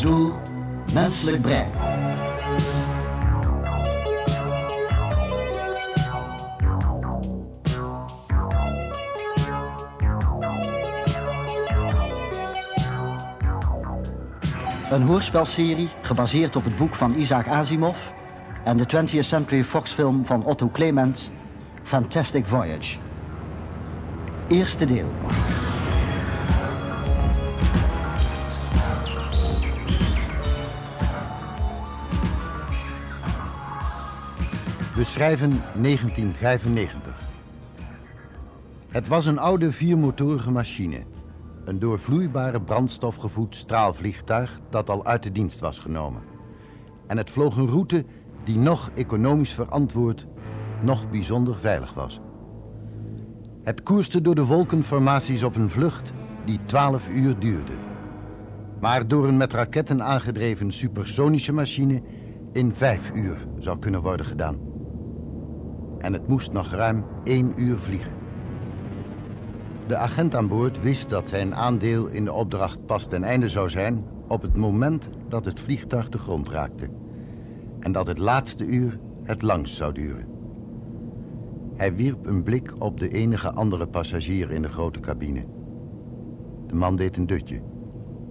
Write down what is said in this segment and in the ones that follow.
Reisdoel, menselijk brein. Een hoorspelserie gebaseerd op het boek van Isaac Asimov en de 20th Century Fox film van Otto Clement, Fantastic Voyage. Eerste deel. We schrijven 1995. Het was een oude viermotorige machine. Een door vloeibare brandstof gevoed straalvliegtuig dat al uit de dienst was genomen. En het vloog een route die nog economisch verantwoord, nog bijzonder veilig was. Het koerste door de wolkenformaties op een vlucht die 12 uur duurde. Maar door een met raketten aangedreven supersonische machine in 5 uur zou kunnen worden gedaan. En het moest nog ruim 1 uur vliegen. De agent aan boord wist dat zijn aandeel in de opdracht pas ten einde zou zijn op het moment dat het vliegtuig de grond raakte. En dat het laatste uur het langst zou duren. Hij wierp een blik op de enige andere passagier in de grote cabine. De man deed een dutje,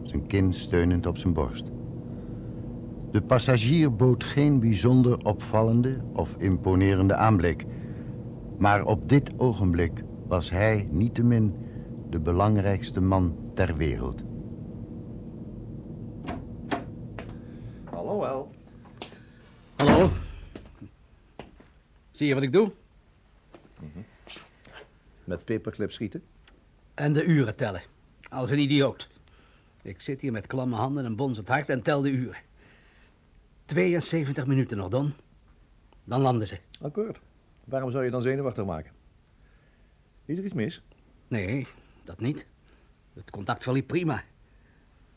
zijn kin steunend op zijn borst. De passagier bood geen bijzonder opvallende of imponerende aanblik. Maar op dit ogenblik was hij niettemin de belangrijkste man ter wereld. Hallo, El. Hallo. Zie je wat ik doe? Met paperclip schieten? En de uren tellen. Als een idioot. Ik zit hier met klamme handen en bonzend hart en tel de uren. 72 minuten nog, Don. Dan landen ze. Akkoord. Waarom zou je dan zenuwachtig maken? Is er iets mis? Nee, dat niet. Het contact verliep prima.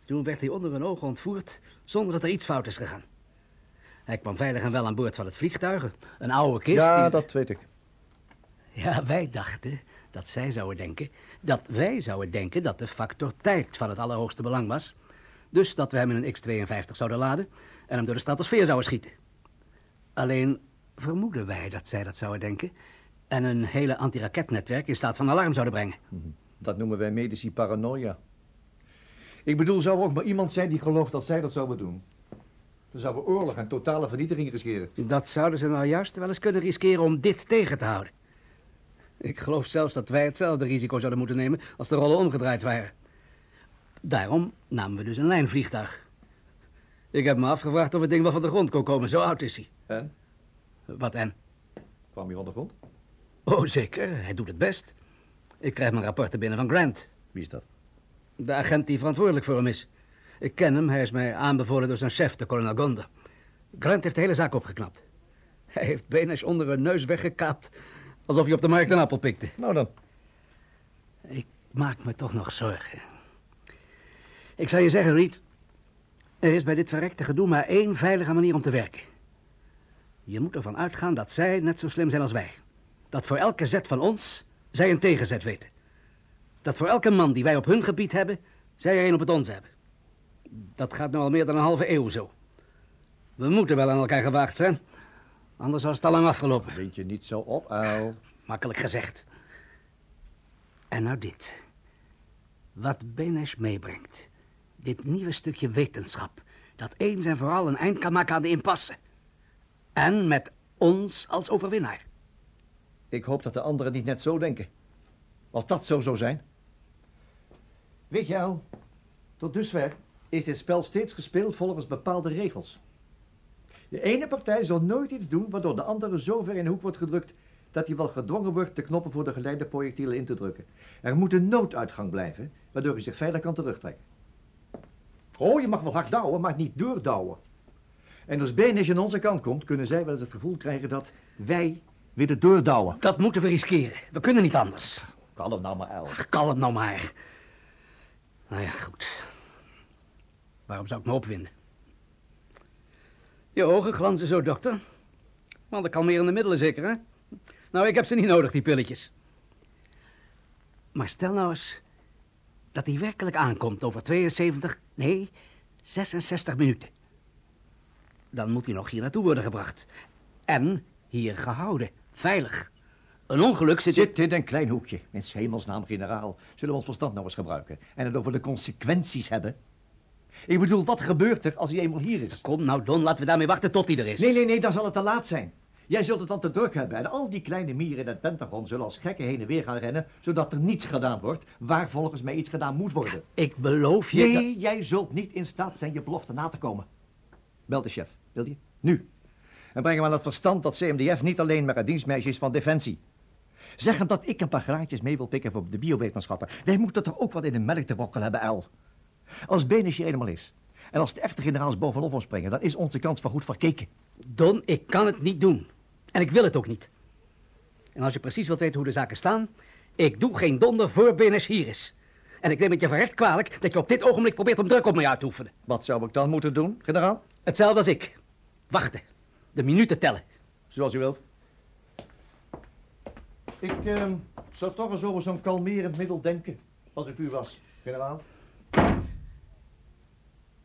Toen werd hij onder hun ogen ontvoerd zonder dat er iets fout is gegaan. Hij kwam veilig en wel aan boord van het vliegtuig. Een oude kist. Ja, die- dat weet ik. Ja, wij dachten dat zij zouden denken... dat wij zouden denken dat de factor tijd van het allerhoogste belang was. Dus dat we hem in een X-52 zouden laden... en hem door de stratosfeer zouden schieten. Alleen vermoeden wij dat zij dat zouden denken... en een hele antiraketnetwerk in staat van alarm zouden brengen. Dat noemen wij medici paranoia. Ik bedoel, zou er ook maar iemand zijn die gelooft dat zij dat zouden doen? Dan zouden we oorlog en totale vernietiging riskeren. Dat zouden ze nou juist wel eens kunnen riskeren om dit tegen te houden. Ik geloof zelfs dat wij hetzelfde risico zouden moeten nemen als de rollen omgedraaid waren. Daarom namen we dus een lijnvliegtuig. Ik heb me afgevraagd of het ding wel van de grond kon komen, zo oud is hij. En? Wat en? Kwam hier ondergrond? Oh, zeker, hij doet het best. Ik krijg mijn rapporten binnen van Grant, Wie is dat? de agent die verantwoordelijk voor hem is. Ik ken hem, hij is mij aanbevolen door zijn chef, de kolonel Gonda. Grant heeft de hele zaak opgeknapt. Hij heeft Benes onder hun neus weggekaapt, alsof hij op de markt een appel pikte. Nou dan. Ik maak me toch nog zorgen. Ik zal je zeggen, Reed. Er is bij dit verrekte gedoe maar één veilige manier om te werken. Je moet ervan uitgaan dat zij net zo slim zijn als wij. Dat voor elke zet van ons zij een tegenzet weten. Dat voor elke man die wij op hun gebied hebben, zij er een op het ons hebben. Dat gaat nu al meer dan een halve eeuw zo. We moeten wel aan elkaar gewaagd zijn. Anders was het al lang afgelopen. Wind je niet zo op, uil. Makkelijk gezegd. En nou dit. Wat Benes meebrengt. Dit nieuwe stukje wetenschap. Dat eens en vooral een eind kan maken aan de impasse. En met ons als overwinnaar. Ik hoop dat de anderen niet net zo denken. Als dat zo zou zijn. Weet je al, tot dusver is dit spel steeds gespeeld volgens bepaalde regels. De ene partij zal nooit iets doen waardoor de andere zo ver in de hoek wordt gedrukt dat hij wel gedwongen wordt de knoppen voor de geleide projectielen in te drukken. Er moet een nooduitgang blijven, waardoor hij zich veilig kan terugtrekken. Oh, je mag wel hard douwen, maar niet doordouwen. En als Benes aan onze kant komt, kunnen zij wel eens het gevoel krijgen dat wij willen doordouwen. Dat moeten we riskeren. We kunnen niet anders. Kalm nou maar, El. Ach, kalm nou maar. Nou ja, goed. Waarom zou ik me opwinden? Je ogen glanzen zo, dokter. Want de kalmerende middelen zeker, hè? Nou, ik heb ze niet nodig, die pilletjes. Maar stel nou eens dat hij werkelijk aankomt over 72, nee, 66 minuten. Dan moet hij nog hier naartoe worden gebracht. En hier gehouden. Veilig. Een ongeluk zit... Zit in een klein hoekje. In hemelsnaam, generaal. Zullen we ons verstand nou eens gebruiken? En het over de consequenties hebben? Ik bedoel, wat gebeurt er als hij eenmaal hier is? Kom nou, Don, laten we daarmee wachten tot hij er is. Nee, nee, nee, dan zal het te laat zijn. Jij zult het dan te druk hebben en al die kleine mieren in het Pentagon zullen als gekken heen en weer gaan rennen, zodat er niets gedaan wordt waar volgens mij iets gedaan moet worden. Ik beloof je... Nee, jij zult niet in staat zijn je belofte na te komen. Bel de chef, wil je? Nu. En breng hem aan het verstand dat CMDF niet alleen maar een dienstmeisje is van Defensie. Zeg hem dat ik een paar graadjes mee wil pikken voor de biowetenschappen. Wij moeten toch ook wat in de melk te brokkelen hebben, El. Als Benes hier eenmaal is, en als de echte generaals bovenop ons springen, dan is onze kans van goed verkeken. Don, ik kan het niet doen. En ik wil het ook niet. En als je precies wilt weten hoe de zaken staan, ik doe geen donder voor Benes hier is. En ik neem het je verrecht kwalijk dat je op dit ogenblik probeert om druk op mij uit te oefenen. Wat zou ik dan moeten doen, generaal? Hetzelfde als ik. Wachten. De minuten tellen. Zoals u wilt. Ik eh, zou toch eens over zo'n kalmerend middel denken, als ik u was, generaal.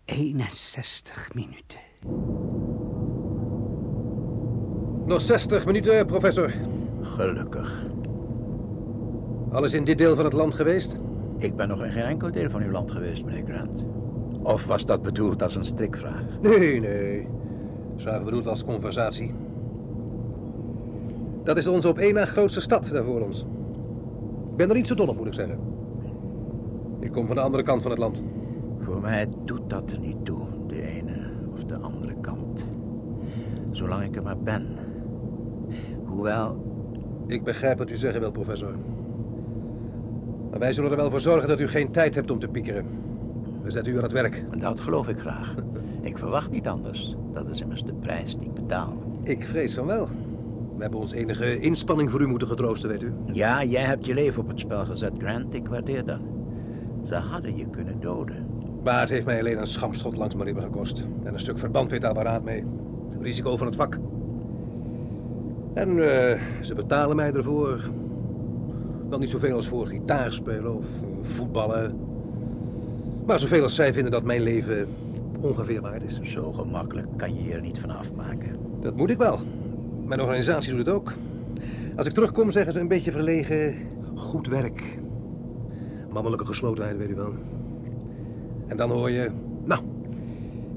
61 minuten. Nog 60 minuten, professor. Gelukkig. Alles in dit deel van het land geweest? Ik ben nog in geen enkel deel van uw land geweest, meneer Grant. Of was dat bedoeld als een strikvraag? Nee, nee. Zwaar bedoeld als conversatie. Dat is onze op één na grootste stad daar voor ons. Ik ben er niet zo dol op, moet ik zeggen. Ik kom van de andere kant van het land. Voor mij doet dat er niet toe, de ene of de andere kant. Zolang ik er maar ben. Hoewel, Ik begrijp wat u zeggen wil, professor. Maar wij zullen er wel voor zorgen dat u geen tijd hebt om te piekeren. We zetten u aan het werk. dat geloof ik graag. Ik verwacht niet anders. Dat is immers de prijs die ik betaal. Ik vrees van wel. We hebben ons enige inspanning voor u moeten getroosten, weet u. Ja, jij hebt je leven op het spel gezet, Grant. Ik waardeer dat. Ze hadden je kunnen doden. Maar het heeft mij alleen een schampschot langs mijn ribben gekost. En een stuk verbandweetapparaat mee. Risico van het vak. En eh, ze betalen mij ervoor. Wel niet zoveel als voor gitaar spelen of voetballen. Maar zoveel als zij vinden dat mijn leven ongeveer waard is. Zo gemakkelijk kan je je er niet van afmaken. Dat moet ik wel. Mijn organisatie doet het ook. Als ik terugkom zeggen ze een beetje verlegen... Goed werk. Mannelijke geslotenheid, weet u wel. En dan hoor je... Nou,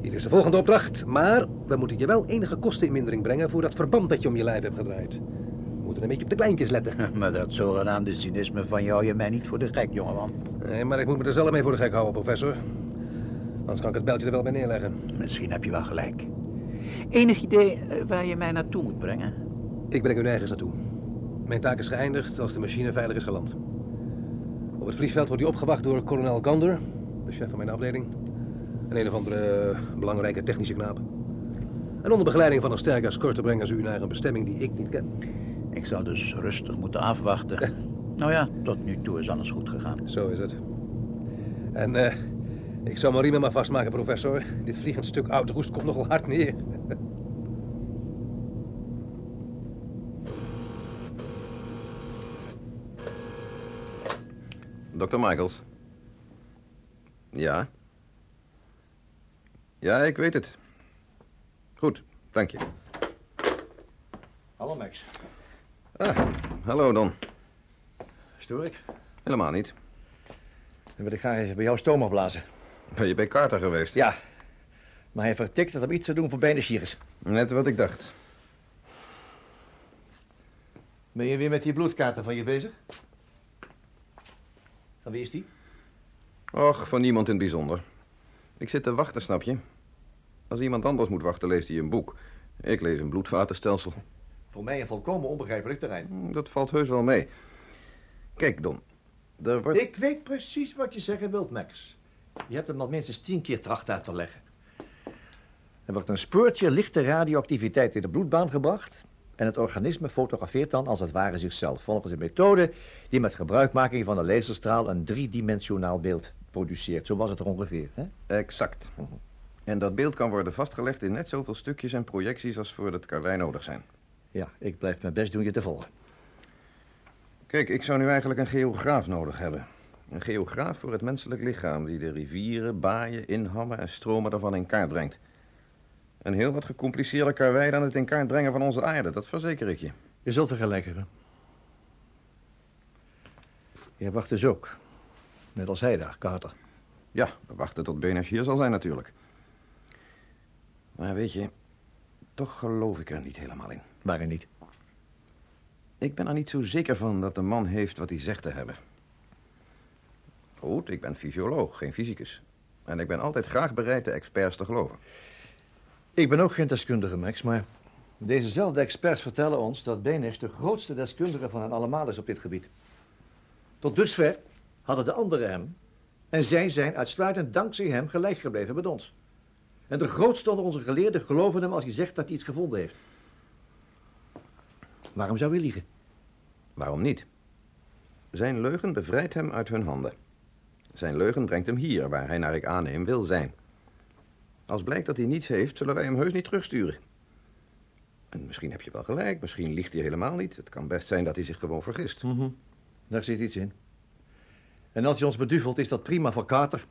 hier is de volgende opdracht. Maar we moeten je wel enige kosten in mindering brengen... voor dat verband dat je om je lijf hebt gedraaid. We moeten een beetje op de kleintjes letten. Maar dat zogenaamde cynisme van jou je mij niet voor de gek, jongeman. Nee, maar ik moet me er zelf mee voor de gek houden, professor. Anders kan ik het beltje er wel bij neerleggen. Misschien heb je wel gelijk. Enig idee eh, waar je mij naartoe moet brengen? Ik breng u nergens naartoe. Mijn taak is geëindigd als de machine veilig is geland. Op het vliegveld wordt u opgewacht door kolonel Gander, de chef van mijn afdeling. En een of andere eh, belangrijke technische knaap. En onder begeleiding van een sterke escorte brengen ze u naar een bestemming die ik niet ken. Ik zal dus rustig moeten afwachten. nou ja, tot nu toe is alles goed gegaan. Zo is het. En eh, ik zal mijn riemen maar vastmaken, professor. Dit vliegend stuk oud roest komt nogal hard neer. Dr. Michaels. Ja? Ja, ik weet het. Goed, dank je. Hallo Max. Ah, hallo Don. Stoor ik? Helemaal niet. Dan wil ik graag eens bij jou stoom afblazen. Ben je bij Carter geweest? Ja. Maar hij vertikt het om iets te doen voor Benesiris. Net wat ik dacht. Ben je weer met die bloedkaarten van je bezig? Van wie is die? Och, van niemand in het bijzonder. Ik zit te wachten, snap je? Als iemand anders moet wachten, leest hij een boek. Ik lees een bloedvatenstelsel. Voor mij een volkomen onbegrijpelijk terrein. Hm, Dat valt heus wel mee. Kijk, Don. Er wordt... Ik weet precies wat je zeggen wilt, Max. Je hebt hem al minstens tien keer tracht uit te leggen. Er wordt een speurtje lichte radioactiviteit in de bloedbaan gebracht... en het organisme fotografeert dan als het ware zichzelf... volgens een methode die met gebruikmaking van een laserstraal... een driedimensionaal beeld produceert. Zo was het er ongeveer, hè? Exact. En dat beeld kan worden vastgelegd in net zoveel stukjes en projecties als voor het karwei nodig zijn. Ja, ik blijf mijn best doen je te volgen. Kijk, ik zou nu eigenlijk een geograaf nodig hebben. Een geograaf voor het menselijk lichaam die de rivieren, baaien, inhammen en stromen daarvan in kaart brengt. Een heel wat gecompliceerder karwei dan het in kaart brengen van onze aarde, dat verzeker ik je. Je zult er gelijk hebben. Jij wacht dus ook. Net als hij daar, Carter. Ja, we wachten tot Benes hier zal zijn natuurlijk. Maar weet je, toch geloof ik er niet helemaal in. Waarin niet? Ik ben er niet zo zeker van dat de man heeft wat hij zegt te hebben. Goed, ik ben fysioloog, geen fysicus. En ik ben altijd graag bereid de experts te geloven. Ik ben ook geen deskundige, Max, maar dezezelfde experts vertellen ons dat Benes de grootste deskundige van hen allemaal is op dit gebied. Tot dusver hadden de anderen hem en zij zijn uitsluitend dankzij hem gelijk gebleven met ons. En de grootste onder onze geleerden geloven hem als hij zegt dat hij iets gevonden heeft. Waarom zou hij liegen? Waarom niet? Zijn leugen bevrijdt hem uit hun handen. Zijn leugen brengt hem hier, waar hij naar ik aanneem wil zijn. Als blijkt dat hij niets heeft, zullen wij hem heus niet terugsturen. En misschien heb je wel gelijk, misschien liegt hij helemaal niet. Het kan best zijn dat hij zich gewoon vergist. Daar zit iets in. En als hij ons beduvelt, is dat prima voor Carter.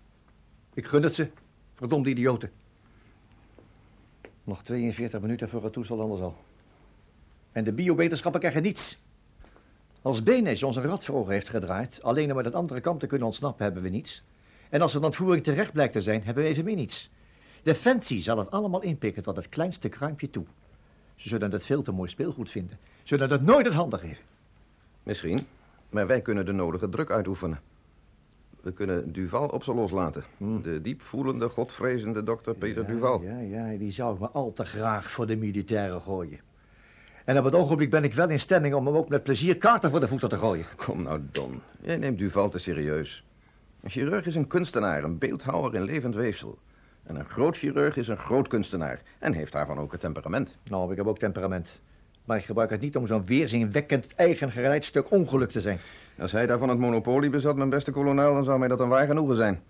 Ik gun het ze. Verdomde idioten. Nog 42 minuten voor het toestel anders al. En de biowetenschappen krijgen niets. Als Benes ons een rad voor ogen heeft gedraaid, alleen om uit het andere kant te kunnen ontsnappen, hebben we niets. En als er ontvoering terecht blijkt te zijn, hebben we evenmin niets. Defensie zal het allemaal inpikken tot het kleinste kruimpje toe. Ze zullen het veel te mooi speelgoed vinden. Zullen het nooit het handen geven. Misschien, maar wij kunnen de nodige druk uitoefenen. We kunnen Duval op ze loslaten. De diepvoelende, godvrezende dokter Peter Duval. Ja, ja, die zou ik me al te graag voor de militairen gooien. En op het ogenblik ben ik wel in stemming om hem ook met plezier kaarten voor de voeten te gooien. Kom nou, Don. Jij neemt Duval te serieus. Een chirurg is een kunstenaar, een beeldhouwer in levend weefsel. En een groot chirurg is een groot kunstenaar. En heeft daarvan ook het temperament. Nou, ik heb ook temperament. Maar ik gebruik het niet om zo'n weerzinwekkend eigen stuk ongeluk te zijn. Als hij daarvan het monopolie bezat, mijn beste kolonel, dan zou mij dat een waar genoegen zijn.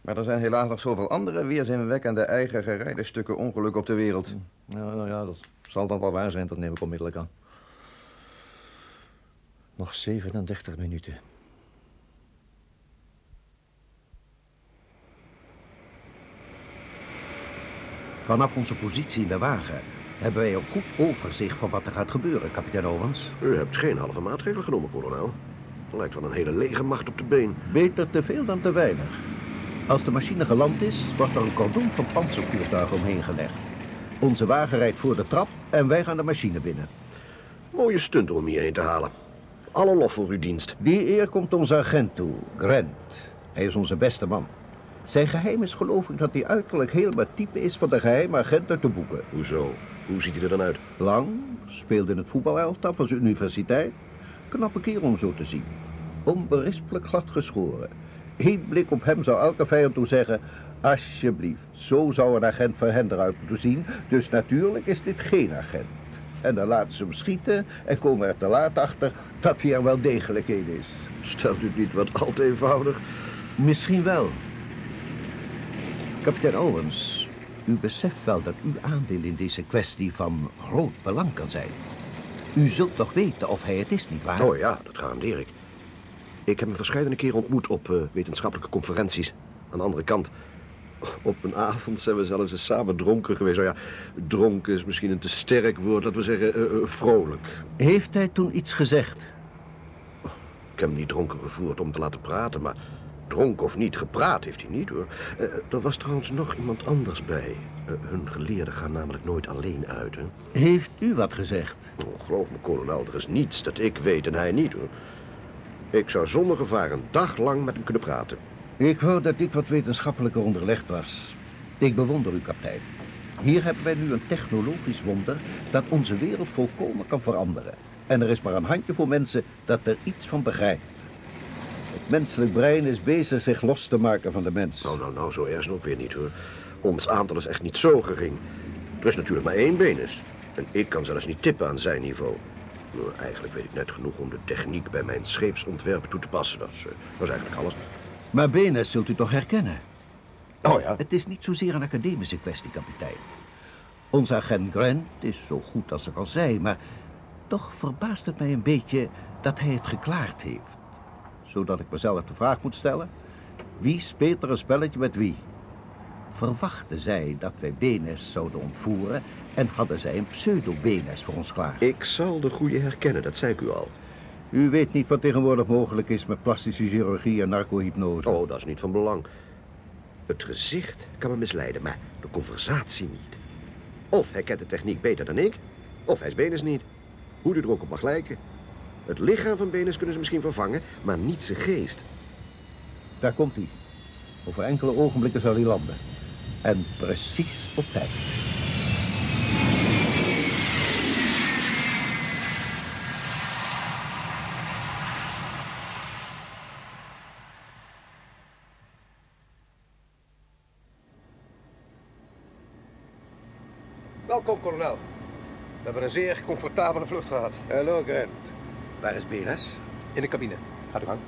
Maar er zijn helaas nog zoveel andere weerzinwekkende eigen gerijde stukken ongeluk op de wereld. Nou, nou ja, dat zal dan wel waar zijn, dat neem ik onmiddellijk aan. Nog 37 minuten. Vanaf onze positie in de wagen hebben wij een goed overzicht van wat er gaat gebeuren, kapitein Owens. U hebt geen halve maatregelen genomen, kolonel. Lijkt wel een hele legermacht op de been. Beter te veel dan te weinig. Als de machine geland is, wordt er een cordon van panzervoertuigen omheen gelegd. Onze wagen rijdt voor de trap en wij gaan de machine binnen. Mooie stunt om hierheen te halen. Alle lof voor uw dienst. Die eer komt onze agent toe, Grant. Hij is onze beste man. Zijn geheim is geloof ik dat hij uiterlijk helemaal type is van de geheime agent uit de boeken. Hoezo? Hoe ziet hij er dan uit? Lang, speelde in het voetbalelftal van zijn universiteit. Knappe kerel om zo te zien. Onberispelijk glad geschoren. Eén blik op hem zou elke vijand toe zeggen... Alsjeblieft, zo zou een agent van hen eruit moeten zien. Dus natuurlijk is dit geen agent. En dan laten ze hem schieten en komen er te laat achter dat hij er wel degelijk een is. Stelt u het niet wat al te eenvoudig? Misschien wel. Kapitein Owens, u beseft wel dat uw aandeel in deze kwestie van groot belang kan zijn. U zult toch weten of hij het is, nietwaar? Oh ja, dat garandeer ik. Ik heb hem verschillende keren ontmoet op eh, wetenschappelijke conferenties. Aan de andere kant. Op een avond zijn we zelfs eens samen dronken geweest. Nou ja, dronken is misschien een te sterk woord. Laten we zeggen, eh, eh, vrolijk. Heeft hij toen iets gezegd? Ik heb hem niet dronken gevoerd om te laten praten, maar dronken of niet, gepraat heeft hij niet hoor. Er was trouwens nog iemand anders bij. Hun geleerden gaan namelijk nooit alleen uit. Hè? Heeft u wat gezegd? Oh, geloof me, kolonel, er is niets dat ik weet en hij niet hoor. Ik zou zonder gevaar een dag lang met hem kunnen praten. Ik wou dat ik wat wetenschappelijker onderlegd was. Ik bewonder u, kapitein. Hier hebben wij nu een technologisch wonder dat onze wereld volkomen kan veranderen. En er is maar een handjevol mensen dat er iets van begrijpt. Het menselijk brein is bezig zich los te maken van de mens. Nou, nou, nou, zo erg ook weer niet hoor. Ons aantal is echt niet zo gering. Er is natuurlijk maar één Benes. En ik kan zelfs niet tippen aan zijn niveau. Nou, eigenlijk weet ik net genoeg om de techniek bij mijn scheepsontwerp toe te passen. Dat is, eh, dat is eigenlijk alles. Maar Benes zult u toch herkennen? Oh ja? Het is niet zozeer een academische kwestie, kapitein. Onze agent Grant is zo goed als ik al zei, maar toch verbaast het mij een beetje dat hij het geklaard heeft. zodat ik mezelf de vraag moet stellen... wie speelt er een spelletje met wie? Verwachten zij dat wij Benes zouden ontvoeren... en hadden zij een pseudo-Benes voor ons klaar? Ik zal de goede herkennen, dat zei ik u al. U weet niet wat tegenwoordig mogelijk is met plastische chirurgie en narcohypnose. Oh, dat is niet van belang. Het gezicht kan me misleiden, maar de conversatie niet. Of hij kent de techniek beter dan ik, of hij is Benes niet. Hoe u er ook op mag lijken. Het lichaam van Benes kunnen ze misschien vervangen, maar niet zijn geest. Daar komt hij. Over enkele ogenblikken zal hij landen. En precies op tijd. Welkom, kolonel. We hebben een zeer comfortabele vlucht gehad. Hallo, Grant. Waar is Benes? In de cabine. Gaat u gang.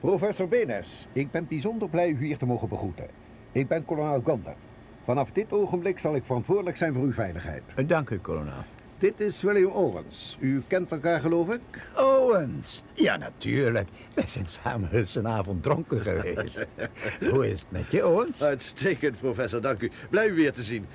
Professor Benes, ik ben bijzonder blij u hier te mogen begroeten. Ik ben kolonel Gonder. Vanaf dit ogenblik zal ik verantwoordelijk zijn voor uw veiligheid. Dank u, kolonel. Dit is William Owens. U kent elkaar, geloof ik? Owens. Ja, natuurlijk. Wij zijn samen eens een avond dronken geweest. Hoe is het met je, Owens? Uitstekend, professor, dank u. Blij u weer te zien.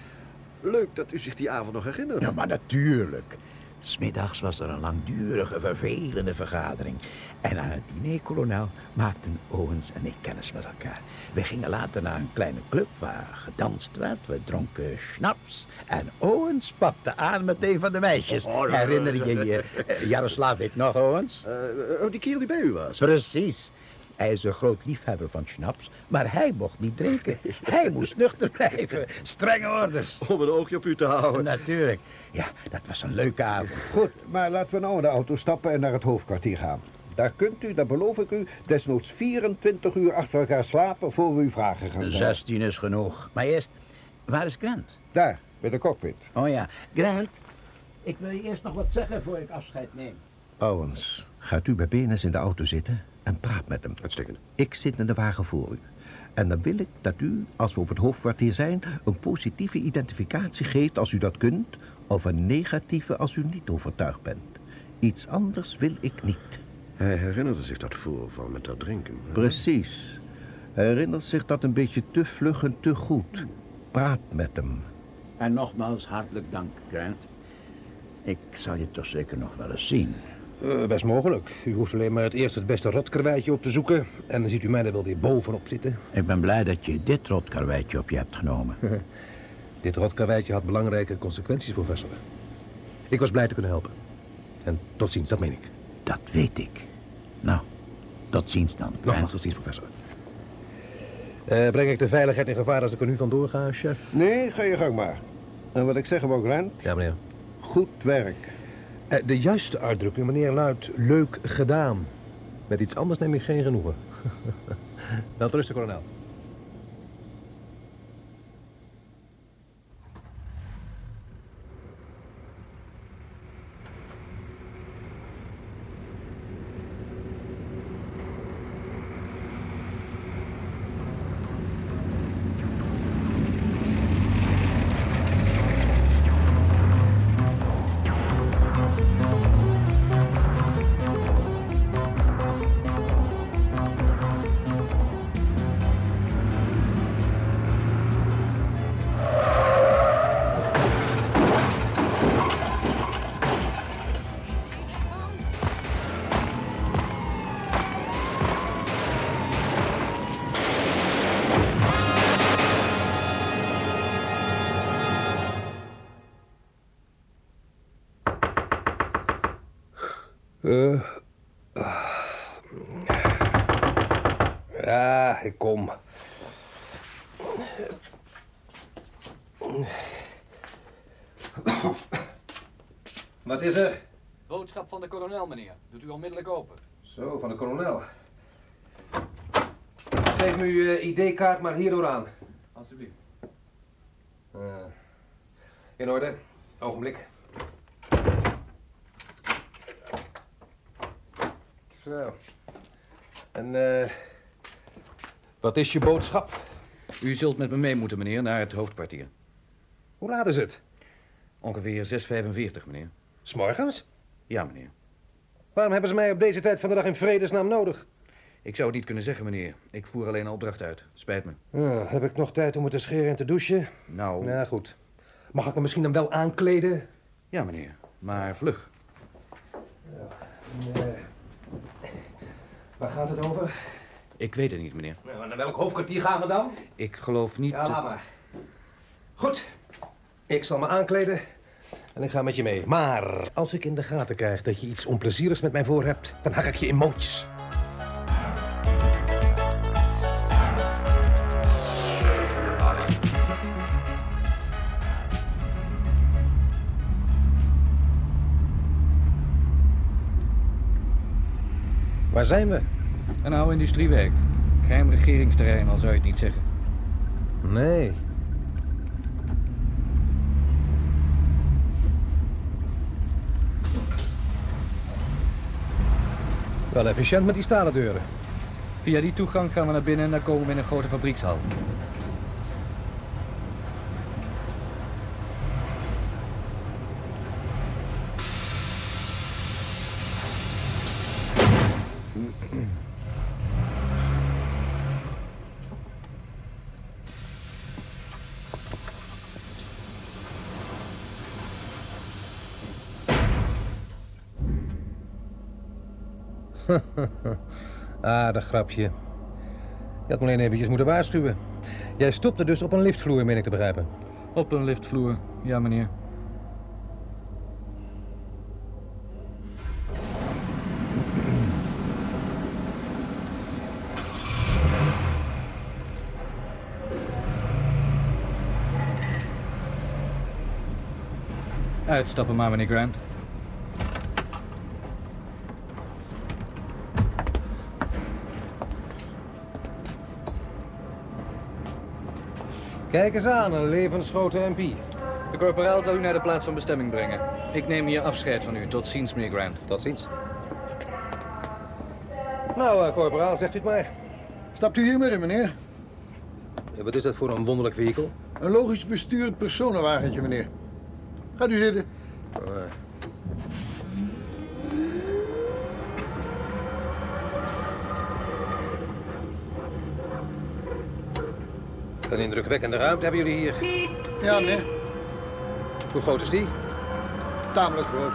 Leuk dat u zich die avond nog herinnert. Ja, maar natuurlijk. Smiddags was er een langdurige, vervelende vergadering. En aan het diner, kolonel, maakten Owens en ik kennis met elkaar. We gingen later naar een kleine club waar gedanst werd. We dronken schnaps. En Owens pakte aan met een van de meisjes. Herinner je je uh, Jaroslavic nog, Owens? Uh, oh, die kerel die bij u was? Precies. Hij is een groot liefhebber van schnaps, maar hij mocht niet drinken. Hij moest nuchter blijven. Strenge orders. Om een oogje op u te houden. Natuurlijk. Ja, dat was een leuke avond. Goed, maar laten we nou in de auto stappen en naar het hoofdkwartier gaan. Daar kunt u, dat beloof ik u, desnoods 24 uur achter elkaar slapen voor we u vragen gaan stellen. 16 is genoeg. Maar eerst, waar is Grant? Daar, bij de cockpit. Oh ja, Grant, ik wil je eerst nog wat zeggen voor ik afscheid neem. Owens, gaat u bij Benes in de auto zitten en praat met hem. Uitstekend. Ik zit in de wagen voor u. En dan wil ik dat u, als we op het hoofdkwartier zijn, een positieve identificatie geeft als u dat kunt, of een negatieve als u niet overtuigd bent. Iets anders wil ik niet. Hij herinnerde zich dat voorval met dat drinken. Precies. Hij herinnert zich dat een beetje te vlug en te goed. Praat met hem. En nogmaals hartelijk dank, Grant. Ik zal je toch zeker nog wel eens zien. Uh, best mogelijk. U hoeft alleen maar het eerst het beste rotkarweitje op te zoeken. En dan ziet u mij er wel weer bovenop zitten. Ik ben blij dat je dit rotkarweitje op je hebt genomen. dit rotkarweitje had belangrijke consequenties, professor. Ik was blij te kunnen helpen. En tot ziens, dat meen ik. Dat weet ik. Nou, tot ziens dan. Nogmaals, tot ziens, professor. Uh, breng ik de veiligheid in gevaar als ik er nu vandoor ga, chef? Nee, ga je gang maar. En wat ik zeg wou, Grant... Ja, meneer. Goed werk. Uh, de juiste uitdrukking, meneer, luidt leuk gedaan. Met iets anders neem ik geen genoegen. Wel rusten, kolonel. Uh, ja, ik kom. Wat is er? Boodschap van de kolonel, meneer. Doet u onmiddellijk open. Zo, van de kolonel. Geef me uw uh, ID-kaart maar hierdoor aan. Alsjeblieft. Uh, in orde. Ogenblik. Zo. En uh, wat is je boodschap? U zult met me mee moeten, meneer, naar het hoofdkwartier. Hoe laat is het? Ongeveer 6.45, meneer. S'morgens? Ja, meneer. Waarom hebben ze mij op deze tijd van de dag in vredesnaam nodig? Ik zou het niet kunnen zeggen, meneer. Ik voer alleen een opdracht uit. Spijt me. Ja, heb ik nog tijd om me te scheren en te douchen? Nou, Ja, goed. Mag ik me misschien dan wel aankleden? ja, meneer. Maar vlug. Nee. Waar gaat het over? Ik weet het niet, meneer. Nou, naar welk hoofdkwartier gaan we dan? Ik geloof niet... Ja, laat maar. Goed. Ik zal me aankleden en ik ga met je mee. Maar als ik in de gaten krijg dat je iets onplezierigs met mij voor hebt, dan hak ik je in mootjes. Waar zijn we? Een oude industriewerk. Geheim regeringsterrein, al zou je het niet zeggen. Nee. Wel efficiënt met die stalen deuren. Via die toegang gaan we naar binnen en dan komen we in een grote fabriekshal. Aardig grapje. Je had me alleen eventjes moeten waarschuwen. Jij stopte dus op een liftvloer, meen ik te begrijpen. Op een liftvloer. Ja, meneer. Uitstappen maar, meneer Grant. Kijk eens aan, een levensgrote MP. De corporaal zal u naar de plaats van bestemming brengen. Ik neem hier afscheid van u. Tot ziens, meneer Grant. Tot ziens. Nou, corporaal, zegt u het maar. Stapt u hier maar in, meneer. Eh, Wat is dat voor een wonderlijk vehikel? Een logisch bestuurd personenwagentje, meneer. Gaat u zitten. Oh, eh. Een indrukwekkende ruimte hebben jullie hier. Ja, meneer. Hoe groot is die? Tamelijk groot.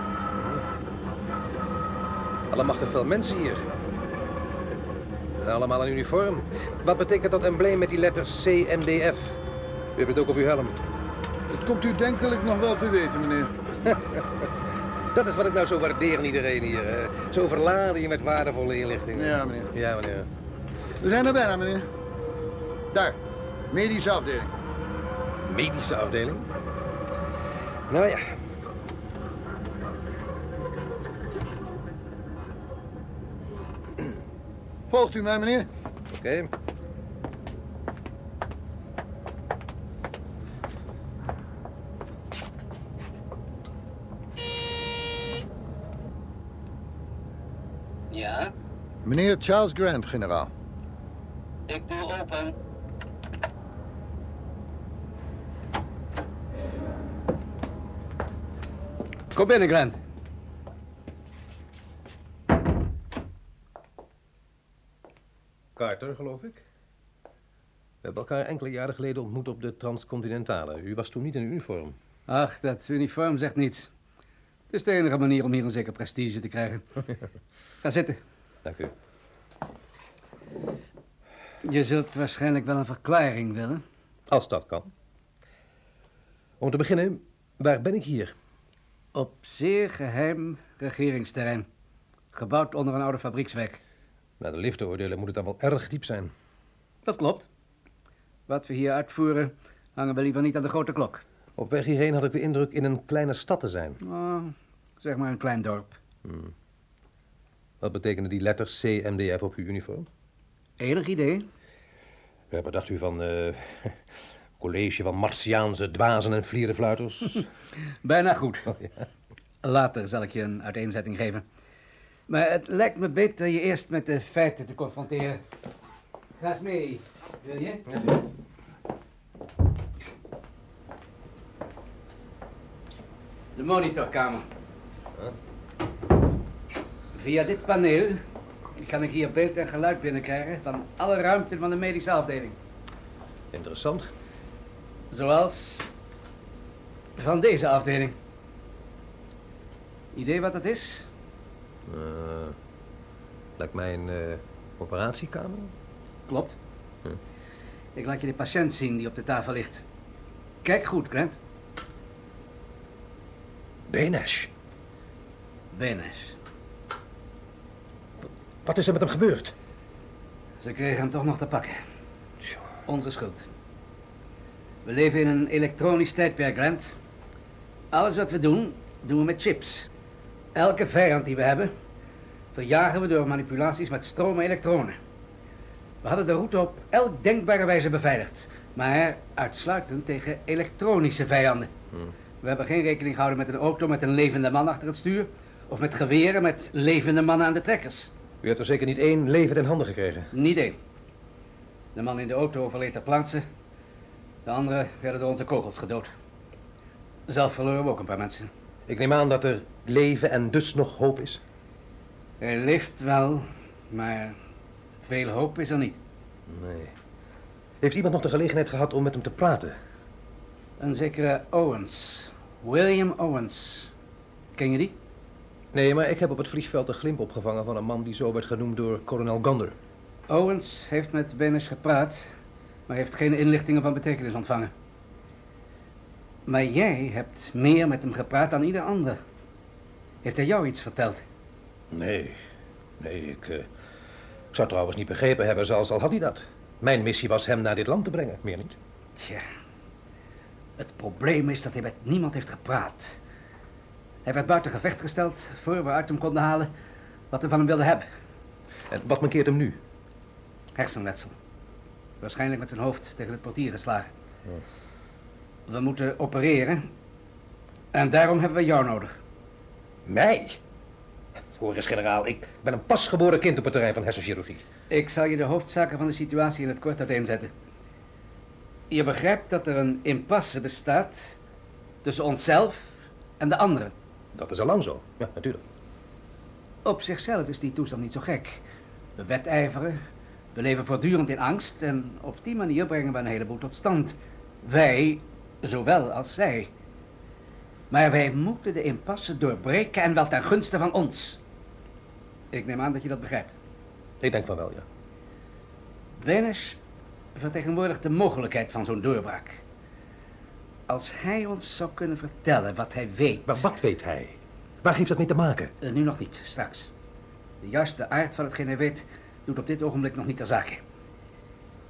Allemachtig veel mensen hier. Allemaal in uniform. Wat betekent dat embleem met die letters CMDF? U hebt het ook op uw helm. Dat komt u denkelijk nog wel te weten, meneer. Dat is wat ik nou zo waardeer aan iedereen hier. Zo verladen je met waardevolle inlichtingen. Ja, meneer. Ja, meneer. We zijn er bijna, meneer. Daar. Medische afdeling. Medische afdeling? Nou ja. Volgt u mij, meneer? Oké. Ja, Meneer Charles Grant, generaal. ik doe open. Kom binnen, Grant. Carter, geloof ik. We hebben elkaar enkele jaren geleden ontmoet op de Transcontinentale. U was toen niet in uniform. Ach, dat uniform zegt niets. Het is de enige manier om hier een zeker prestige te krijgen. Ga zitten. Dank u. Je zult waarschijnlijk wel een verklaring willen. Als dat kan. Om te beginnen, waar ben ik hier? Op zeer geheim regeringsterrein. Gebouwd onder een oude fabriekswerk. Naar de lift te oordelen moet het dan wel erg diep zijn. Dat klopt. Wat we hier uitvoeren, hangen we liever niet aan de grote klok. Op weg hierheen had ik de indruk in een kleine stad te zijn. Oh, zeg maar een klein dorp. Wat betekenen die letters CMDF op uw uniform? Enig idee? Ja, wat dacht u van eh college van Martiaanse dwazen en vlierenfluiters? Bijna goed. Oh, ja. Later zal ik je een uiteenzetting geven. Maar het lijkt me beter je eerst met de feiten te confronteren. Ga eens mee, wil je? De monitorkamer. Via dit paneel kan ik hier beeld en geluid binnenkrijgen van alle ruimten van de medische afdeling. Interessant. Zoals van deze afdeling. Idee wat het is? Eh, lijkt mij een eh, operatiekamer. Klopt. Hm. Ik laat je de patiënt zien die op de tafel ligt. Kijk goed, Grant. Benesh. Benes. Wat is er met hem gebeurd? Ze kregen hem toch nog te pakken. Onze schuld. We leven in een elektronisch tijdperk, Grant. Alles wat we doen, doen we met chips. Elke vijand die we hebben, verjagen we door manipulaties met stroom en elektronen. We hadden de route op elk denkbare wijze beveiligd, maar uitsluitend tegen elektronische vijanden. We hebben geen rekening gehouden met een auto met een levende man achter het stuur, of met geweren met levende mannen aan de trekkers. U hebt er zeker niet één levend in handen gekregen. Niet één. De man in de auto overleed ter plaatse. De anderen werden door onze kogels gedood. Zelf verloren we ook een paar mensen. Ik neem aan dat er leven en dus nog hoop is. Hij leeft wel, maar veel hoop is er niet. Nee. Heeft iemand nog de gelegenheid gehad om met hem te praten? Een zekere Owens. William Owens. Ken je die? Nee, maar ik heb op het vliegveld een glimp opgevangen van een man die zo werd genoemd door kolonel Gander. Owens heeft met Benes gepraat, maar heeft geen inlichtingen van betekenis ontvangen. Maar jij hebt meer met hem gepraat dan ieder ander. Heeft hij jou iets verteld? Nee, nee, ik, eh, ik zou trouwens niet begrepen hebben, zelfs al had hij dat. Mijn missie was hem naar dit land te brengen, meer niet. Tja, het probleem is dat hij met niemand heeft gepraat. Hij werd buiten gevecht gesteld voor we uit hem konden halen wat we van hem wilden hebben. En wat mankeert hem nu? Hersenletsel. Waarschijnlijk met zijn hoofd tegen het portier geslagen. We moeten opereren. En daarom hebben we jou nodig. Mij? Hoor eens, generaal, ik ben een pasgeboren kind op het terrein van hersenchirurgie. Ik zal je de hoofdzaken van de situatie in het kort uiteenzetten. Je begrijpt dat er een impasse bestaat tussen onszelf en de anderen. Dat is al lang zo. Ja, natuurlijk. Op zichzelf is die toestand niet zo gek. We wedijveren, we leven voortdurend in angst en op die manier brengen we een heleboel tot stand. Wij, zowel als zij. Maar wij moeten de impasse doorbreken en wel ten gunste van ons. Ik neem aan dat je dat begrijpt. Ik denk van wel, ja. Benes vertegenwoordigt de mogelijkheid van zo'n doorbraak. Als hij ons zou kunnen vertellen wat hij weet... Maar wat weet hij? Waar heeft dat mee te maken? Eh, nu nog niet, straks. De juiste aard van hetgeen hij weet doet op dit ogenblik nog niet ter zake.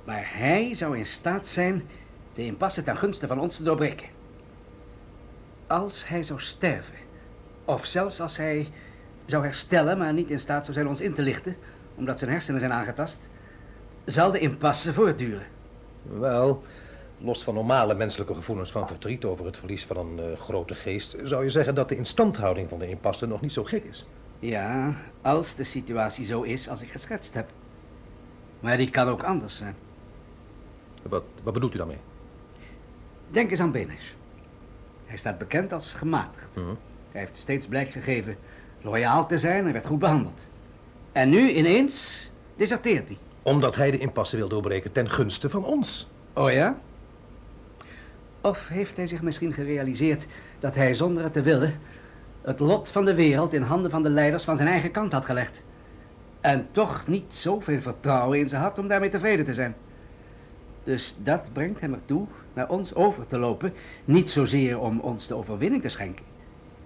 Maar hij zou in staat zijn de impasse ten gunste van ons te doorbreken. Als hij zou sterven, of zelfs als hij zou herstellen, maar niet in staat zou zijn ons in te lichten, omdat zijn hersenen zijn aangetast, zal de impasse voortduren. Wel, los van normale menselijke gevoelens van verdriet over het verlies van een eh, grote geest, zou je zeggen dat de instandhouding van de impasse nog niet zo gek is. Ja, als de situatie zo is als ik geschetst heb. Maar die kan ook anders zijn. Wat, wat bedoelt u daarmee? Denk eens aan Benes. Hij staat bekend als gematigd. Mhm. Hij heeft steeds blijk gegeven loyaal te zijn en werd goed behandeld. En nu ineens deserteert hij. Omdat hij de impasse wil doorbreken ten gunste van ons. Oh ja? Of heeft hij zich misschien gerealiseerd dat hij zonder het te willen het lot van de wereld in handen van de leiders van zijn eigen kant had gelegd? En toch niet zoveel vertrouwen in ze had om daarmee tevreden te zijn. Dus dat brengt hem ertoe naar ons over te lopen, niet zozeer om ons de overwinning te schenken,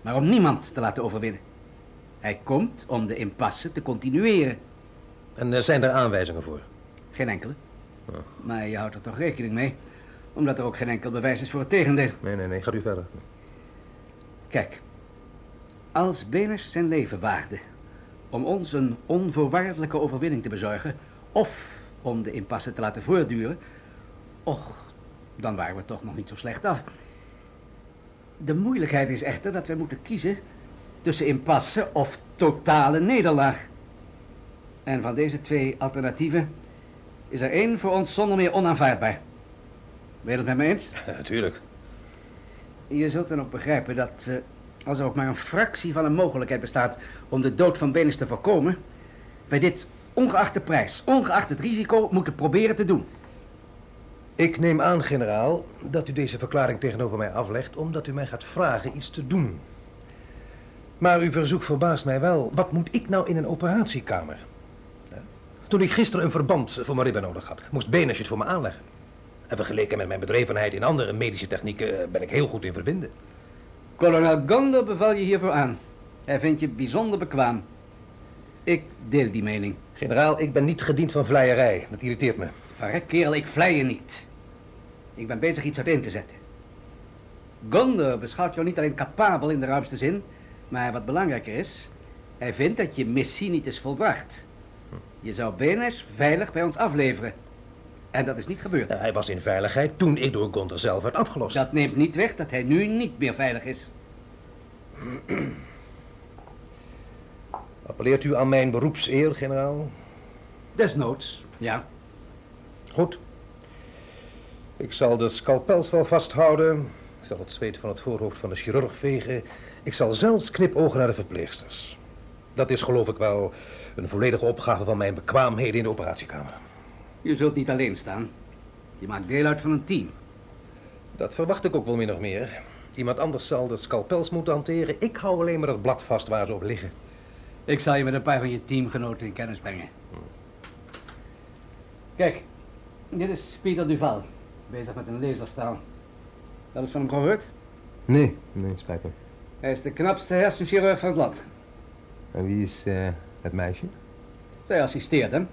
maar om niemand te laten overwinnen. Hij komt om de impasse te continueren. En er zijn er aanwijzingen voor? Geen enkele. Maar je houdt er toch rekening mee, omdat er ook geen enkel bewijs is voor het tegendeel. Nee, nee, nee, gaat u verder. Kijk, als Benes zijn leven waagde om ons een onvoorwaardelijke overwinning te bezorgen, of om de impasse te laten voortduren, och, dan waren we toch nog niet zo slecht af. De moeilijkheid is echter dat we moeten kiezen tussen impasse of totale nederlaag. En van deze twee alternatieven is er één voor ons zonder meer onaanvaardbaar. Ben je het met me eens? Ja, natuurlijk. Je zult dan ook begrijpen dat we als er ook maar een fractie van een mogelijkheid bestaat om de dood van Benes te voorkomen, wij dit ongeacht de prijs, ongeacht het risico, moeten proberen te doen. Ik neem aan, generaal, dat u deze verklaring tegenover mij aflegt omdat u mij gaat vragen iets te doen. Maar uw verzoek verbaast mij wel. Wat moet ik nou in een operatiekamer? Toen ik gisteren een verband voor mijn ribben nodig had, moest Benes het voor me aanleggen. En vergeleken met mijn bedrevenheid in andere medische technieken eh, ben ik heel goed in verbinden. Kolonel Gondor beval je hiervoor aan. Hij vindt je bijzonder bekwaam. Ik deel die mening. Generaal, ik ben niet gediend van vleierij. Dat irriteert me. Verrek, kerel, ik vlei je niet. Ik ben bezig iets uiteen te zetten. Gondor beschouwt jou niet alleen capabel in de ruimste zin, maar wat belangrijker is, hij vindt dat je missie niet is volbracht. Je zou Benes veilig bij ons afleveren. En dat is niet gebeurd. Ja, hij was in veiligheid toen ik door Gondor zelf werd afgelost. Dat neemt niet weg dat hij nu niet meer veilig is. Appelleert u aan mijn beroepseer, generaal? Desnoods, ja. Goed. Ik zal de scalpels wel vasthouden. Ik zal het zweet van het voorhoofd van de chirurg vegen. Ik zal zelfs knipogen naar de verpleegsters. Dat is geloof ik wel een volledige opgave van mijn bekwaamheden in de operatiekamer. Je zult niet alleen staan. Je maakt deel uit van een team. Dat verwacht ik ook wel min of meer. Iemand anders zal de scalpels moeten hanteren. Ik hou alleen maar het blad vast waar ze op liggen. Ik zal je met een paar van je teamgenoten in kennis brengen. Kijk, dit is Pieter Duval. Bezig met een laserstraal. Dat is van hem gehoord? Nee, nee, spijt me. Hij is de knapste hersenchirurg van het land. En wie is eh, het meisje? Zij assisteert hem.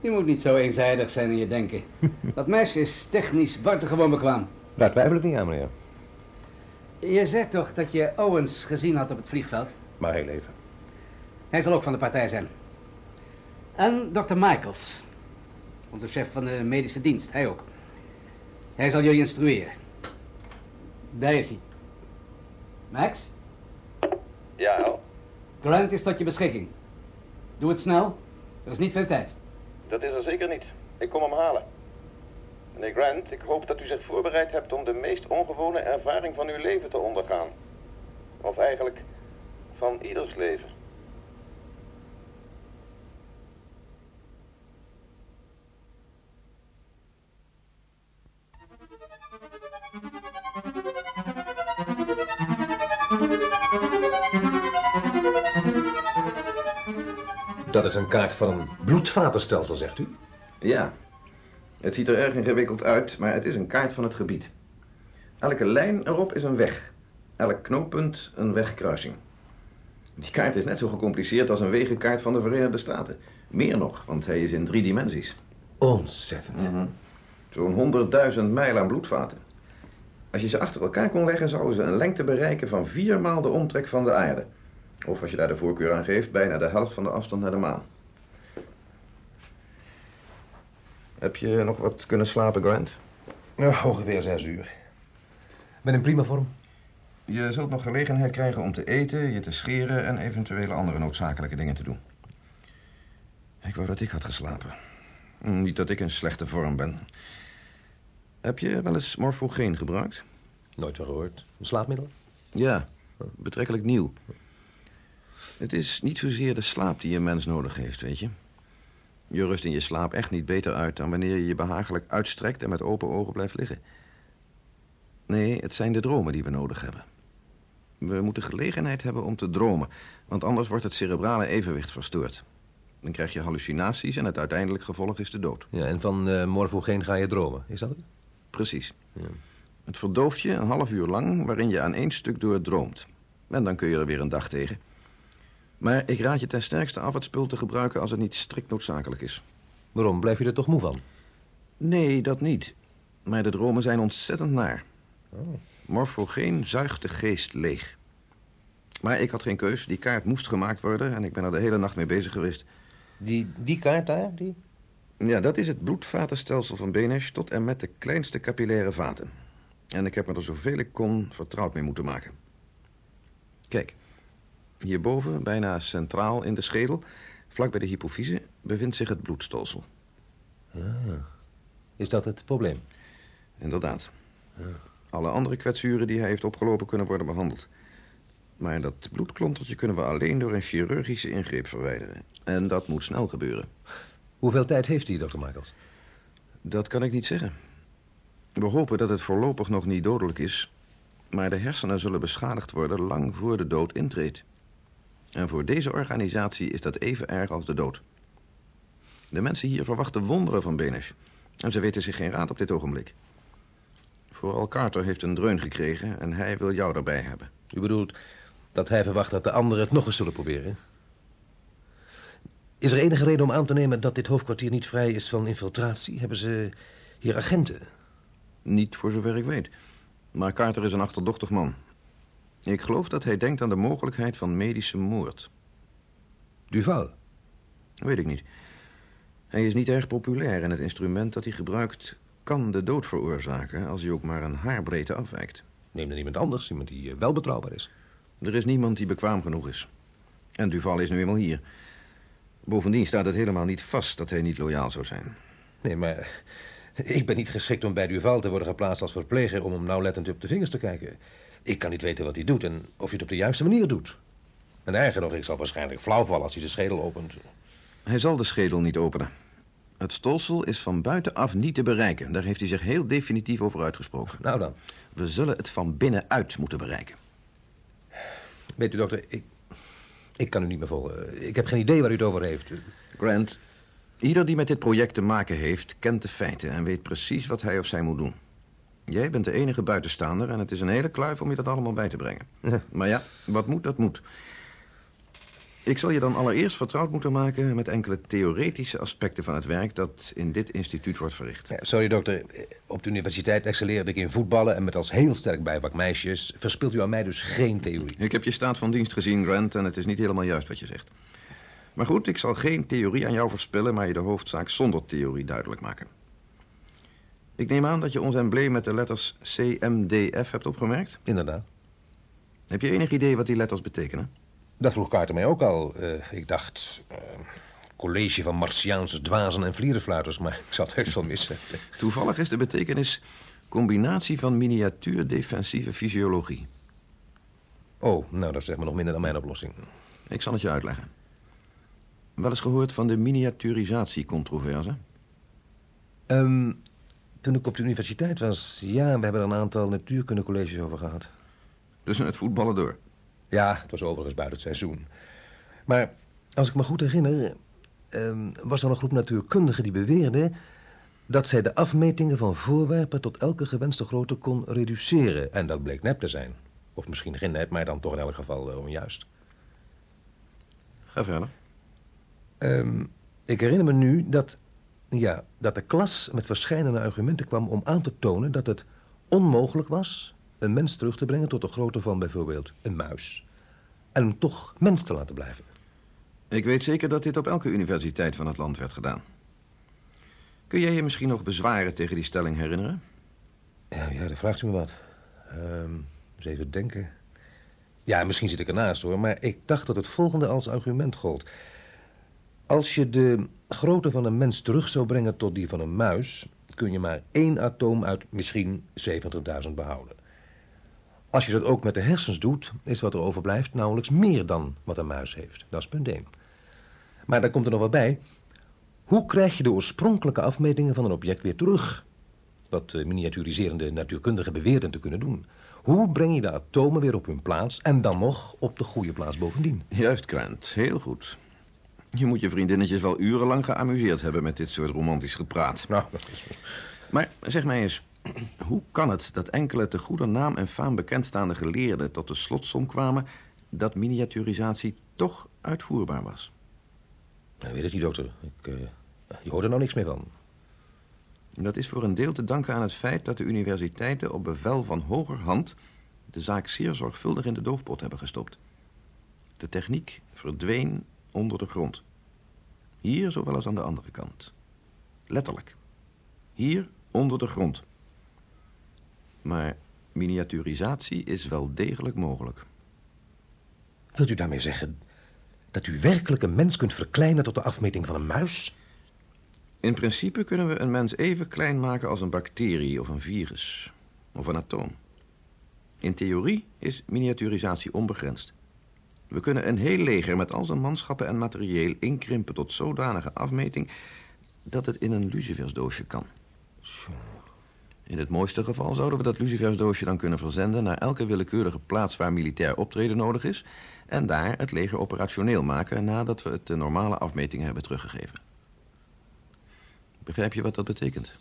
Je moet niet zo eenzijdig zijn in je denken. Dat meisje is technisch buitengewoon bekwaam. Daar twijfel ik niet aan, meneer. Je zei toch dat je Owens gezien had op het vliegveld? Maar heel even. Hij zal ook van de partij zijn. En Dr. Michaels. Onze chef van de medische dienst, hij ook. Hij zal jullie instrueren. Daar is hij. Max? Ja. Grant is tot je beschikking. Doe het snel. Er is niet veel tijd. Dat is er zeker niet. Ik kom hem halen. Meneer Grant, ik hoop dat u zich voorbereid hebt om de meest ongewone ervaring van uw leven te ondergaan. Of eigenlijk van ieders leven. Dat is een kaart van een bloedvatenstelsel, zegt u? Ja. Het ziet er erg ingewikkeld uit, maar het is een kaart van het gebied. Elke lijn erop is een weg. Elk knooppunt een wegkruising. Die kaart is net zo gecompliceerd als een wegenkaart van de Verenigde Staten. Meer nog, want hij is in drie dimensies. Ontzettend. Zo'n honderdduizend mijl aan bloedvaten. Als je ze achter elkaar kon leggen, zouden ze een lengte bereiken van vier maal de omtrek van de aarde. Of als je daar de voorkeur aan geeft, bijna de helft van de afstand naar de maan. Heb je nog wat kunnen slapen, Grant? Ja, ongeveer zes uur. Met een prima vorm. Je zult nog gelegenheid krijgen om te eten, je te scheren en eventuele andere noodzakelijke dingen te doen. Ik wou dat ik had geslapen. Hm, Niet dat ik in slechte vorm ben. Heb je wel eens morfogeen gebruikt? Nooit van gehoord. Een slaapmiddel? Ja, betrekkelijk nieuw. Het is niet zozeer de slaap die een mens nodig heeft, weet je. Je rust in je slaap echt niet beter uit dan wanneer je je behagelijk uitstrekt en met open ogen blijft liggen. Nee, het zijn de dromen die we nodig hebben. We moeten gelegenheid hebben om te dromen, want anders wordt het cerebrale evenwicht verstoord. Dan krijg je hallucinaties en het uiteindelijk gevolg is de dood. Ja, en van eh morfogeen ga je dromen, is dat het? Precies. Het verdooft je een half uur lang waarin je aan één stuk door droomt. En dan kun je er weer een dag tegen. Maar ik raad je ten sterkste af het spul te gebruiken als het niet strikt noodzakelijk is. Waarom? Blijf je er toch moe van? Nee, dat niet. Maar de dromen zijn ontzettend naar. Morfogeen zuigt de geest leeg. Maar ik had geen keus. Die kaart moest gemaakt worden en ik ben er de hele nacht mee bezig geweest. Die, die kaart daar, die? Ja, dat is het bloedvatenstelsel van Benesch tot en met de kleinste capillaire vaten. En ik heb me er zoveel ik kon vertrouwd mee moeten maken. Kijk, hierboven, bijna centraal in de schedel, vlak bij de hypofyse, bevindt zich het bloedstolsel. Ah, is dat het probleem? Inderdaad. Alle andere kwetsuren die hij heeft opgelopen kunnen worden behandeld. Maar dat bloedklontertje kunnen we alleen door een chirurgische ingreep verwijderen. En dat moet snel gebeuren. Hoeveel tijd heeft hij, dokter Michaels? Dat kan ik niet zeggen. We hopen dat het voorlopig nog niet dodelijk is. Maar de hersenen zullen beschadigd worden lang voor de dood intreedt. En voor deze organisatie is dat even erg als de dood. De mensen hier verwachten wonderen van Benes. En ze weten zich geen raad op dit ogenblik. Vooral Carter heeft een dreun gekregen en hij wil jou erbij hebben. U bedoelt dat hij verwacht dat de anderen het nog eens zullen proberen? Is er enige reden om aan te nemen dat dit hoofdkwartier niet vrij is van infiltratie? Hebben ze hier agenten? Niet voor zover ik weet. Maar Carter is een achterdochtig man. Ik geloof dat hij denkt aan de mogelijkheid van medische moord. Duval? Weet ik niet. Hij is niet erg populair en het instrument dat hij gebruikt kan de dood veroorzaken als hij ook maar een haarbreedte afwijkt. Neem dan iemand anders, iemand die eh, wel betrouwbaar is. Er is niemand die bekwaam genoeg is. En Duval is nu eenmaal hier. Bovendien staat het helemaal niet vast dat hij niet loyaal zou zijn. Nee, maar ik ben niet geschikt om bij Duval te worden geplaatst als verpleger om hem nauwlettend op de vingers te kijken. Ik kan niet weten wat hij doet en of hij het op de juiste manier doet. En erger nog, ik zal waarschijnlijk flauw vallen als hij de schedel opent. Hij zal de schedel niet openen. Het stolsel is van buitenaf niet te bereiken. Daar heeft hij zich heel definitief over uitgesproken. Nou dan. We zullen het van binnenuit moeten bereiken. Weet u, dokter, ik, ik kan u niet meer volgen. Ik heb geen idee waar u het over heeft. Grant, ieder die met dit project te maken heeft, kent de feiten en weet precies wat hij of zij moet doen. Jij bent de enige buitenstaander en het is een hele kluif om je dat allemaal bij te brengen. Maar ja, wat moet, dat moet. Ik zal je dan allereerst vertrouwd moeten maken met enkele theoretische aspecten van het werk dat in dit instituut wordt verricht. Ja, sorry, dokter. Op de universiteit excelleerde ik in voetballen en met als heel sterk bijvak meisjes. Verspilt u aan mij dus geen theorie? Ik heb je staat van dienst gezien, Grant, en het is niet helemaal juist wat je zegt. Maar goed, ik zal geen theorie aan jou verspillen, maar je de hoofdzaak zonder theorie duidelijk maken. Ik neem aan dat je ons embleem met de letters CMDF hebt opgemerkt? Inderdaad. Heb je enig idee wat die letters betekenen? Dat vroeg Carter mij ook al. Uh, ik dacht, uh, college van Martiaanse dwazen en vlierenfluiters, maar ik zat heus wel missen. Toevallig is de betekenis combinatie van miniatuur defensieve fysiologie. Oh, nou, dat is zeg maar nog minder dan mijn oplossing. Ik zal het je uitleggen. Wel eens gehoord van de miniaturisatie-controverse? Um, toen ik op de universiteit was, ja, we hebben er een aantal natuurkundecolleges over gehad. Tussen het voetballen door? Ja, het was overigens buiten het seizoen. Maar als ik me goed herinner, um, was er een groep natuurkundigen die beweerden dat zij de afmetingen van voorwerpen tot elke gewenste grootte kon reduceren. En dat bleek nep te zijn. Of misschien geen nep, maar dan toch in elk geval uh, onjuist. Ga verder. Um, ik herinner me nu dat, ja, dat de klas met verschillende argumenten kwam om aan te tonen dat het onmogelijk was een mens terug te brengen tot de grootte van bijvoorbeeld een muis. En hem toch mens te laten blijven. Ik weet zeker dat dit op elke universiteit van het land werd gedaan. Kun jij je misschien nog bezwaren tegen die stelling herinneren? Ja, ja, dat vraagt u me wat. Um, eens even denken. Ja, misschien zit ik ernaast hoor, maar ik dacht dat het volgende als argument gold. Als je de grootte van een mens terug zou brengen tot die van een muis, kun je maar één atoom uit misschien 70.000 behouden. Als je dat ook met de hersens doet, is wat er overblijft nauwelijks meer dan wat een muis heeft. Dat is punt 1. Maar daar komt er nog wat bij. Hoe krijg je de oorspronkelijke afmetingen van een object weer terug? Wat miniaturiserende natuurkundigen beweerden te kunnen doen. Hoe breng je de atomen weer op hun plaats en dan nog op de goede plaats bovendien? Juist, Grant. Heel goed. Je moet je vriendinnetjes wel urenlang geamuseerd hebben met dit soort romantisch gepraat. Nou, dat is... Maar zeg mij eens, hoe kan het dat enkele te goede naam en faam bekendstaande geleerden tot de slotsom kwamen dat miniaturisatie toch uitvoerbaar was? Ik weet het niet, dokter. Ik, uh, je hoort er nou niks meer van. Dat is voor een deel te danken aan het feit dat de universiteiten op bevel van hoger hand de zaak zeer zorgvuldig in de doofpot hebben gestopt. De techniek verdween onder de grond. Hier zowel als aan de andere kant. Letterlijk. Hier onder de grond. Maar miniaturisatie is wel degelijk mogelijk. Wilt u daarmee zeggen dat u werkelijk een mens kunt verkleinen tot de afmeting van een muis? In principe kunnen we een mens even klein maken als een bacterie of een virus. of een atoom. In theorie is miniaturisatie onbegrensd. We kunnen een heel leger met al zijn manschappen en materieel inkrimpen tot zodanige afmeting dat het in een lucifersdoosje kan. In het mooiste geval zouden we dat lucifersdoosje dan kunnen verzenden naar elke willekeurige plaats waar militair optreden nodig is en daar het leger operationeel maken nadat we het de normale afmeting hebben teruggegeven. Begrijp je wat dat betekent?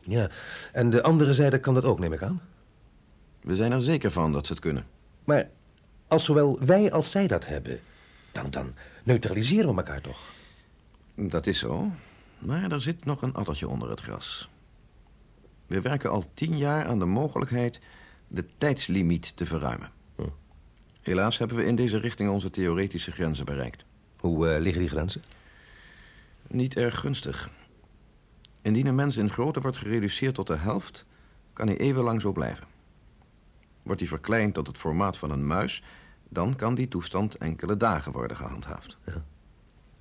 Ja, en de andere zijde kan dat ook, neem ik aan. We zijn er zeker van dat ze het kunnen. Maar als zowel wij als zij dat hebben, dan, dan neutraliseren we elkaar toch? Dat is zo, maar er zit nog een addertje onder het gras. We werken al tien jaar aan de mogelijkheid de tijdslimiet te verruimen. Helaas hebben we in deze richting onze theoretische grenzen bereikt. Hoe eh, liggen die grenzen? Niet erg gunstig. Indien een mens in grootte wordt gereduceerd tot de helft, kan hij even lang zo blijven. Wordt hij verkleind tot het formaat van een muis, dan kan die toestand enkele dagen worden gehandhaafd. Ja.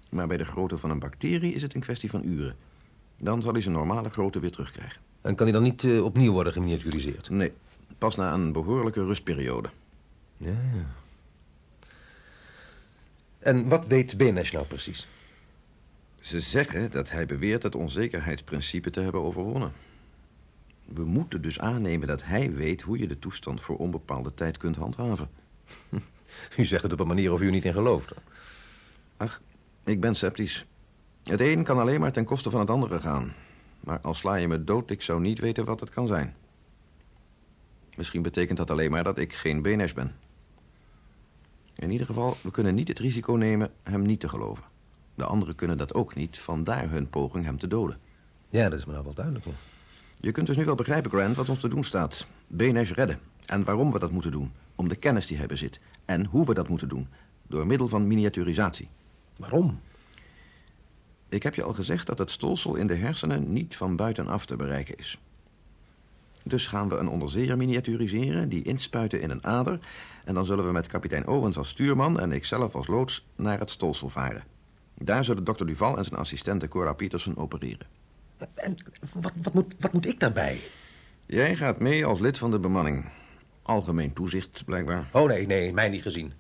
Maar bij de grootte van een bacterie is het een kwestie van uren. Dan zal hij zijn normale grootte weer terugkrijgen. En kan die dan niet eh, opnieuw worden geminiaturiseerd? Nee, pas na een behoorlijke rustperiode. Ja, ja. En wat weet BNS nou precies? Ze zeggen dat hij beweert het onzekerheidsprincipe te hebben overwonnen. We moeten dus aannemen dat hij weet hoe je de toestand voor onbepaalde tijd kunt handhaven. U zegt het op een manier of u niet in gelooft. Ach, ik ben sceptisch. Het een kan alleen maar ten koste van het andere gaan. Maar al sla je me dood, ik zou niet weten wat het kan zijn. Misschien betekent dat alleen maar dat ik geen BNS ben. In ieder geval, we kunnen niet het risico nemen hem niet te geloven. De anderen kunnen dat ook niet, vandaar hun poging hem te doden. Ja, dat is me nou wel duidelijk. Ja. Je kunt dus nu wel begrijpen, Grant, wat ons te doen staat. BNS redden. En waarom we dat moeten doen. Om de kennis die hij bezit. En hoe we dat moeten doen. Door middel van miniaturisatie. Waarom? Ik heb je al gezegd dat het stolsel in de hersenen niet van buitenaf te bereiken is. Dus gaan we een onderzeeër miniaturiseren, die inspuiten in een ader... en dan zullen we met kapitein Owens als stuurman en ikzelf als loods naar het stolsel varen. Daar zullen dokter Duval en zijn assistente Cora Peterson opereren. En wat, wat, moet, wat moet ik daarbij? Jij gaat mee als lid van de bemanning. Algemeen toezicht, blijkbaar. Oh nee, nee, mij niet gezien.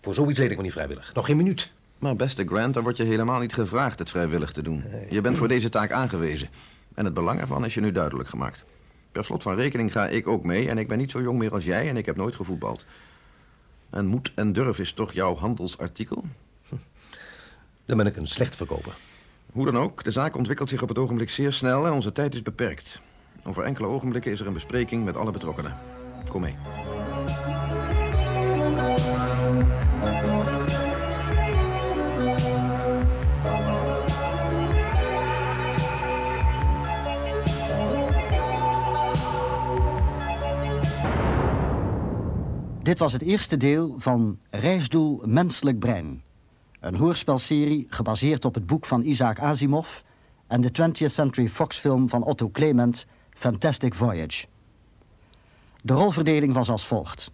Voor zoiets leed ik me niet vrijwillig. Nog geen minuut. Maar beste Grant, dan word je helemaal niet gevraagd het vrijwillig te doen. Je bent voor deze taak aangewezen. En het belang ervan is je nu duidelijk gemaakt. Per slot van rekening ga ik ook mee en ik ben niet zo jong meer als jij en ik heb nooit gevoetbald. En moed en durf is toch jouw handelsartikel? Dan ben ik een slecht verkoper. Hoe dan ook, de zaak ontwikkelt zich op het ogenblik zeer snel en onze tijd is beperkt. Over enkele ogenblikken is er een bespreking met alle betrokkenen. Kom mee. Dit was het eerste deel van Reisdoel Menselijk Brein. Een hoorspelserie gebaseerd op het boek van Isaac Asimov... en de 20th Century Fox film van Otto Clement, Fantastic Voyage. De rolverdeling was als volgt.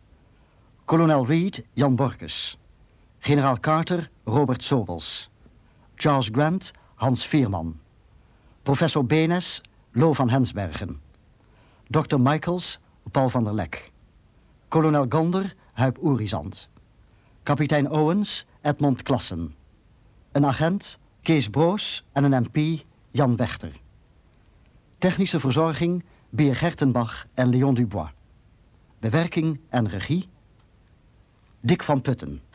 Kolonel Reed, Jan Borkes. Generaal Carter, Robert Sobels. Charles Grant, Hans Veerman. Professor Benes, Lo van Hensbergen. Dr. Michaels, Paul van der Lek. Kolonel Gonder, Huip Oerizant. Kapitein Owens, Edmond Klassen. Een agent, Kees Broos en een MP, Jan Wechter. Technische verzorging, Beer Gertenbach en Leon Dubois. Bewerking en regie, Dick van Putten.